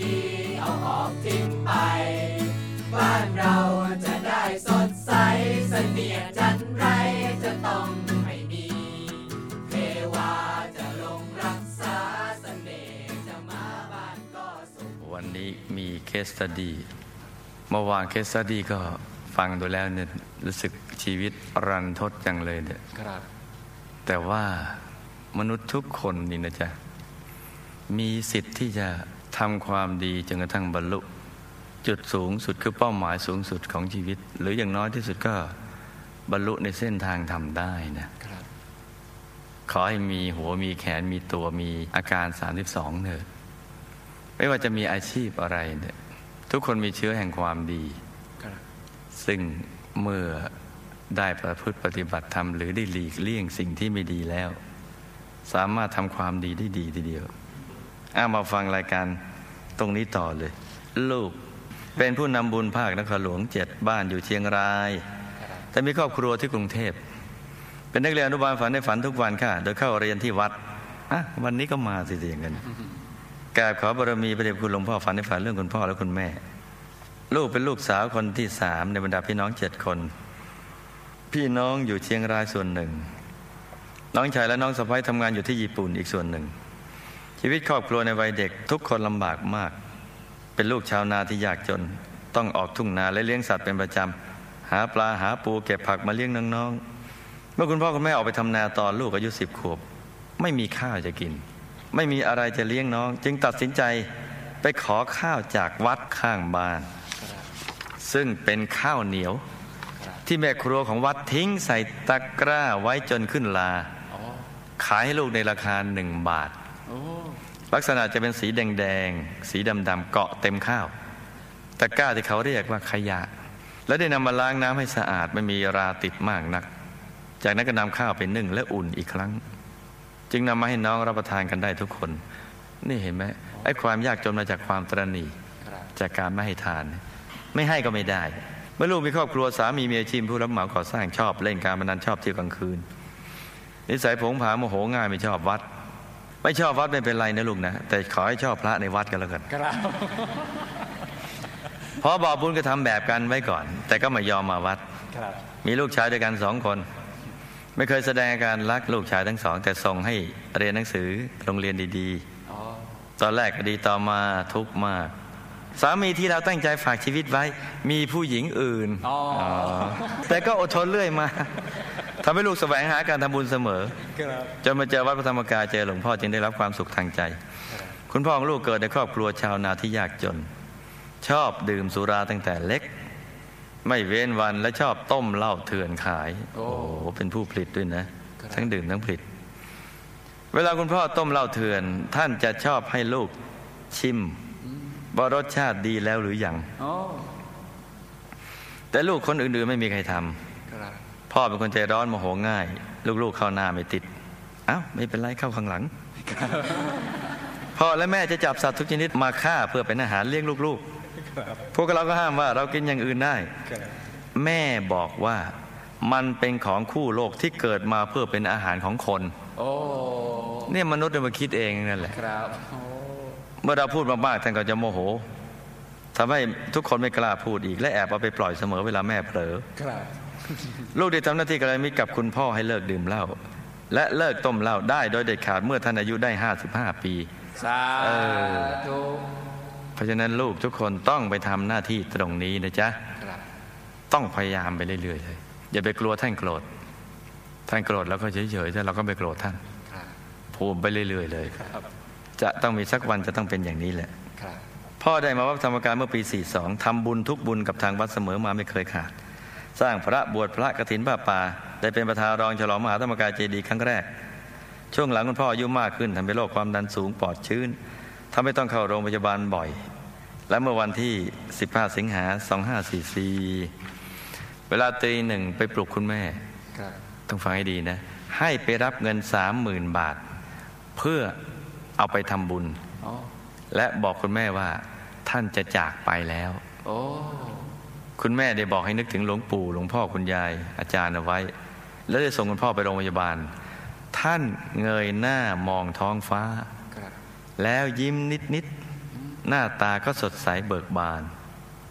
ดี เอาออกทิ้งไป บ้านเราจะได้สดใสเสนียดจันไรจะต้องไม่มีเทวาจะลงรักษาเสน่ห์จะมาบ้านก็สุขวันนี้มีเคสตดีเมื่อวานเคสตดีก็ฟังดูแล้วเนี่ยรู้สึกชีวิตรันทดจังเลยเนี่ยครับแต่ว่ามนุษย์ทุกคนนี่นะจ๊ะ มีสิทธิ์ที่จะ ทำความดีจนกระทั่งบรรลุ จุดสูงสุดคือเป้าหมายสูงสุดของชีวิต หรืออย่างน้อยที่สุดก็บรรลุในเส้นทางทำได้นะครับขอให้มีหัวมีแขนมีตัวมีอาการ 32เถิดไม่ว่าจะมีอาชีพอะไรเนี่ยทุกคนมีเชื้อแห่งความดีครับซึ่งเมื่อได้ประพฤติปฏิบัติธรรม หรือได้หลีกเลี่ยงสิ่งที่ไม่ดีแล้ว สามารถทำความดีได้ดีทีเดียวอามาฟังรายการ ตรงนี้ต่อเลย ลูกเป็นผู้นำบุญภาคนครหลวงเจ็ดบ้านอยู่เชียงราย แต่มีครอบครัวที่กรุงเทพ เป็นนักเรียนอนุบาลฝันในฝันทุกวันค่ะ โดยเข้าเรียนที่วัดอะวันนี้ก็มาสิเสียงกันกราบขอบารมีพระเดชคุณหลวงพ่อฝันในฝันเรื่องคุณพ่อและคุณแม่ ลูกเป็นลูกสาวคนที่สามในบรรดาพี่น้องเจ็ดคน พี่น้องอยู่เชียงรายส่วนหนึ่ง น้องชายและน้องสะพ้ายทำงานอยู่ที่ญี่ปุ่นอีกส่วนหนึ่ง ชีวิตครอบครัวในวัยเด็กทุกคนลำบากมาก เป็นลูกชาวนาที่ยากจน ต้องออกทุ่งนาและเลี้ยงสัตว์เป็นประจำหาปลาหาปูเก็บผักมาเลี้ยงน้องๆ เมื่อคุณพ่อคุณแม่ออกไปทำนาตอนลูกอายุสิบขวบ ไม่มีข้าวจะกิน ไม่มีอะไรจะเลี้ยงน้อง จึงตัดสินใจไปขอข้าวจากวัดข้างบ้าน ซึ่งเป็นข้าวเหนียว ที่แม่ครัวของวัดทิ้งใส่ตะกร้าไว้จนขึ้นลา ขายให้ลูกในราคาหนึ่งบาท ลักษณะจะเป็นสีแดงๆ สีดำๆ เกาะเต็มข้าว ตะกร้าที่เขาเรียกว่าขยะ แล้วได้นำมาล้างน้ำให้สะอาดไม่มีราติดมากนัก จากนั้นก็นำข้าวไปนึ่งและอุ่นอีกครั้ง จึงนำมาให้น้องรับประทานกันได้ทุกคน นี่เห็นไหมไอ้ความยากจนมาจากความตรณีจากการไม่ให้ทาน ไม่ให้ก็ไม่ได้ เมื่อลูกมีครอบครัวสามีมีอาชีพผู้รับเหมาก่อสร้างชอบเล่นการพนันชอบเที่ยวกลางคืนนิสัยผงผางโมโหง่ายไม่ชอบวัด ไม่ชอบวัดไม่เป็นไรนะลูกนะ แต่ขอให้ชอบพระในวัดกันแล้วกันครับเพราะบอกบุญก็ทำแบบกันไว้ก่อน แต่ก็ไม่ยอมมาวัดครับ มีลูกชายด้วยกันสองคน ไม่เคยแสดงอาการรักลูกชายทั้งสอง แต่ส่งให้เรียนหนังสือโรงเรียนดีอ๋อๆตอนแรกก็ดีต่อมาทุกข์มาก สามีที่เราตั้งใจฝากชีวิตไว้ มีผู้หญิงอื่นอ๋ออ๋อแต่ก็อดทนเรื่อยมา ทำให้ลูกแสวงหาการทำบุญเสมอครับจนมาเจอวัดพระธรรมกายเจอหลวงพ่อจึงได้รับความสุขทางใจ คุณพ่อของลูกเกิดในครอบครัวชาวนาที่ยากจน ชอบดื่มสุราตั้งแต่เล็ก ไม่เว้นวันและชอบต้มเหล้าเถื่อนขาย โอ้โอ้เป็นผู้ผลิตด้วยนะครับทั้งดื่มทั้งผลิต เวลาคุณพ่อต้มเหล้าเถื่อน ท่านจะชอบให้ลูกชิมว่ารสชาติดีแล้วหรือยังอ๋อแต่ลูกคนอื่นๆไม่มีใครทำครับ พ่อเป็นคนใจร้อนโมโหง่าย ลูกๆเข้าหน้าไม่ติดเอ้าไม่เป็นไรเข้าข้างหลัง พ่อและแม่จะจับสัตว์ทุกชนิดมาฆ่าเพื่อเป็นอาหารเลี้ยงลูกครับๆพวกเราก็ห้ามว่าเรากินอย่างอื่นได้ครับแม่บอกว่ามันเป็นของคู่โลกที่เกิดมาเพื่อเป็นอาหารของคนโอ้เนี่ยมนุษย์เนี่ยมาคิดเองนั่นแหละครับโอ้เมื่อเราพูดมากๆท่านก็จะโมโหทำให้ทุกคนไม่กล้าพูดอีกและแอบเอาไปปล่อยเสมอเวลาแม่เผลอครับ ลูกได้ทำหน้าที่กระมิตรกับคุณพ่อให้เลิกดื่มเหล้าและเลิกต้มเหล้าได้โดยเด็ดขาดเมื่อท่านอายุได้ 55 ปีสาเออธุเพราะฉะนั้นลูกทุกคนต้องไปทำหน้าที่ตรงนี้นะจ๊ะครับต้องพยายามไปเรื่อยๆเลยอย่าไปกลัวท่านโกรธ ท่านโกรธแล้วก็เฉยๆแต่เราก็ไม่โกรธท่านครับภูมิไปเรื่อยๆเลยครับจะต้องมีสักวันจะต้องเป็นอย่างนี้แหละครับพ่อได้มาวัดธรรมกายเมื่อปี 42ทำบุญทุกบุญกับทางวัดเสมอมาไม่เคยขาด สร้างพระบวชพระกฐินผ้าป่า ได้เป็นประธานรองฉลองมหาธรรมกายเจดีย์ครั้งแรก ช่วงหลังคุณพ่ออายุมากขึ้นทำให้โรคความดันสูงปอดชื้นทำให้ต้องเข้าโรงพยาบาลบ่อย และเมื่อวันที่ 15 สิงหา 2544 เวลาตีหนึ่งไปปลุกคุณแม่ครับต้องฟังให้ดีนะ ให้ไปรับเงิน 30,000 บาท เพื่อเอาไปทำบุญอ๋อและบอกคุณแม่ว่าท่านจะจากไปแล้วโอ้ คุณแม่ได้บอกให้นึกถึงหลวงปู่หลวงพ่อคุณยายอาจารย์เอาไว้ แล้วได้ส่งคุณพ่อไปโรงพยาบาล ท่านเงยหน้ามองท้องฟ้าครับแล้วยิ้มนิดหน้าตาก็สดใสเบิกบาน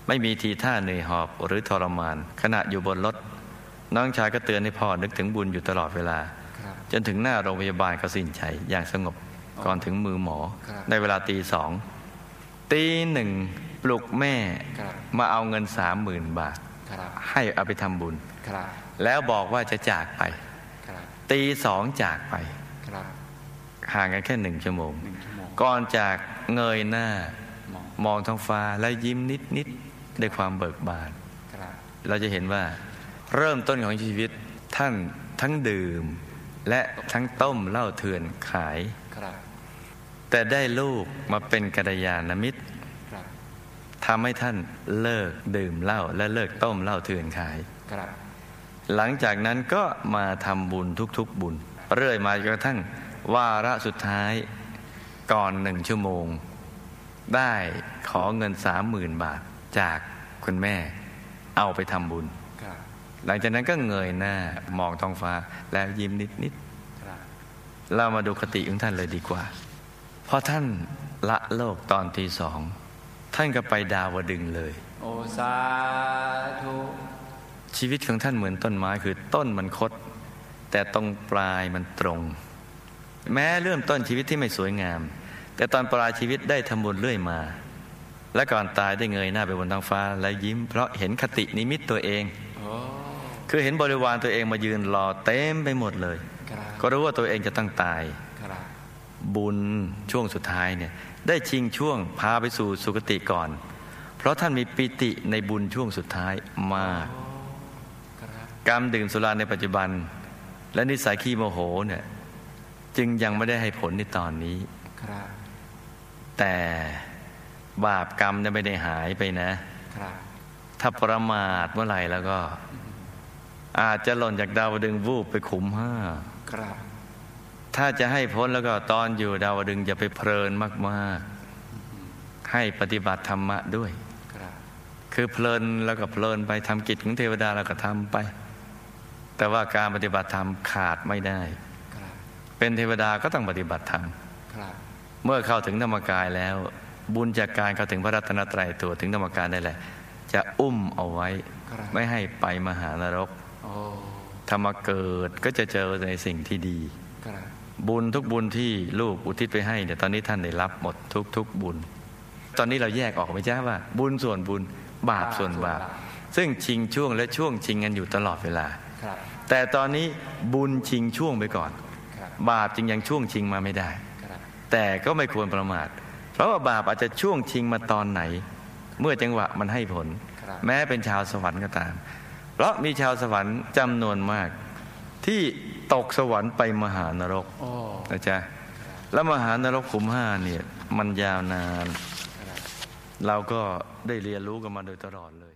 ไม่มีทีท่าเหนื่อยหอบหรือทรมาน ขณะอยู่บนรถ น้องชายก็เตือนให้พ่อนึกถึงบุญอยู่ตลอดเวลาครับจนถึงหน้าโรงพยาบาลก็สิ้นใจอย่างสงบก่อนถึงมือหมอครับในเวลาตีสองตีหนึ่ง ปลุกแม่ครับมาเอาเงินสามหมื่นบาทครับให้เอาไปทำบุญครับแล้วบอกว่าจะจากไปครับตีสองจากไปครับห่างกันแค่หนึ่งชั่วโมงหนึ่งชั่วโมง ก่อนจากเงยหน้า มองมองท้องฟ้าแล้วยิ้มนิดนิดๆด้วยความเบิกบานครับเราจะเห็นว่าเริ่มต้นของชีวิตท่านทั้งดื่ม และทั้งต้มเหล้าเถื่อนขายครับแต่ได้ลูกมาเป็นกัลยาณมิตรครับ ทำให้ท่านเลิกดื่มเหล้าและเลิกต้มเหล้าเถื่อนขายครับหลังจากนั้นก็มาทำบุญทุกๆบุญ เรื่อยมาจนกระทั่งวาระสุดท้ายก่อนหนึ่งชั่วโมง ได้ขอเงินสามหมื่นบาทจากคุณแม่เอาไปทำบุญครับหลังจากนั้นก็เงยหน้ามองท้องฟ้าแล้วยิ้มนิดครับๆเรามาดูคติของท่านเลยดีกว่าพอท่านละโลกตอนทีสอง ท่านก็ไปดาวดึงส์เลย โอสาธุชีวิตของท่านเหมือนต้นไม้คือต้นมันคด แต่ตรงปลายมันตรง แม้เริ่มต้นชีวิตที่ไม่สวยงาม แต่ตอนปลายชีวิตได้ทำบุญเรื่อยมา และก่อนตายได้เงยหน้าไปบนท้องฟ้า และยิ้มเพราะเห็นคตินิมิตตัวเองโอ้คือเห็นบริวารตัวเองมายืนรอเต็มไปหมดเลยครับก็รู้ว่าตัวเองจะต้องตายครั บุญช่วงสุดท้ายเนี่ยได้ชิงช่วงพาไปสู่สุคติก่อน เพราะท่านมีปิติในบุญช่วงสุดท้ายมากครับการดื่มสุราในปัจจุบัน และนิสัยขี้โมโหเนี่ยจึงยังไม่ได้ให้ผลในตอนนี้แต่บาปกรรมไม่ได้หายไปนะ ถ้าประมาทเมื่อไหร่แล้วก็ อาจจะหล่นจากดาวดึงวูบไปขุมห้าครับ ถ้าจะให้พ้นแล้วก็ตอนอยู่ดาวดึงส์อย่าไปเพลินมากๆ ให้ปฏิบัติธรรมะด้วยครับคือเพลินแล้วก็เพลินไปทำกิจของเทวดาแล้วก็ทำไป แต่ว่าการปฏิบัติธรรมขาดไม่ได้ครับเป็นเทวดาก็ต้องปฏิบัติธรรมครับเมื่อเข้าถึงธรรมกายแล้ว บุญจากการเข้าถึงพระรัตนตรัยตัวถึงธรรมกายได้แหละ จะอุ้มเอาไว้ครับไม่ให้ไปมหานรกโอ้ธรรมเกิดก็จะเจอในสิ่งที่ดีครั บบุญทุกบุญที่ลูกอุทิศไปให้เนี่ยตอนนี้ท่านได้รับหมดทุกทุกๆบุญ ตอนนี้เราแยกออกไหมจ้าว่า บุญส่วนบุญบาปส่วนบาป ซึ่งชิงช่วงและช่วงชิงกันอยู่ตลอดเวลาครับแต่ตอนนี้บุญชิงช่วงไปก่อนครับบาปจึงยังช่วงชิงมาไม่ได้ครับแต่ก็ไม่ควรประมาท เพราะว่าบาปอาจจะช่วงชิงมาตอนไหน เมื่อจังหวะมันให้ผลครับแม้เป็นชาวสวรรค์ก็ตาม เพราะมีชาวสวรรค์จำนวนมากที่ ตกสวรรค์ไปมหานรกโอ้นะจ๊ะแล้วมหานรกขุมห้าเนี่ย มันยาวนานครับเราก็ได้เรียนรู้กันมาโดยตลอดเลย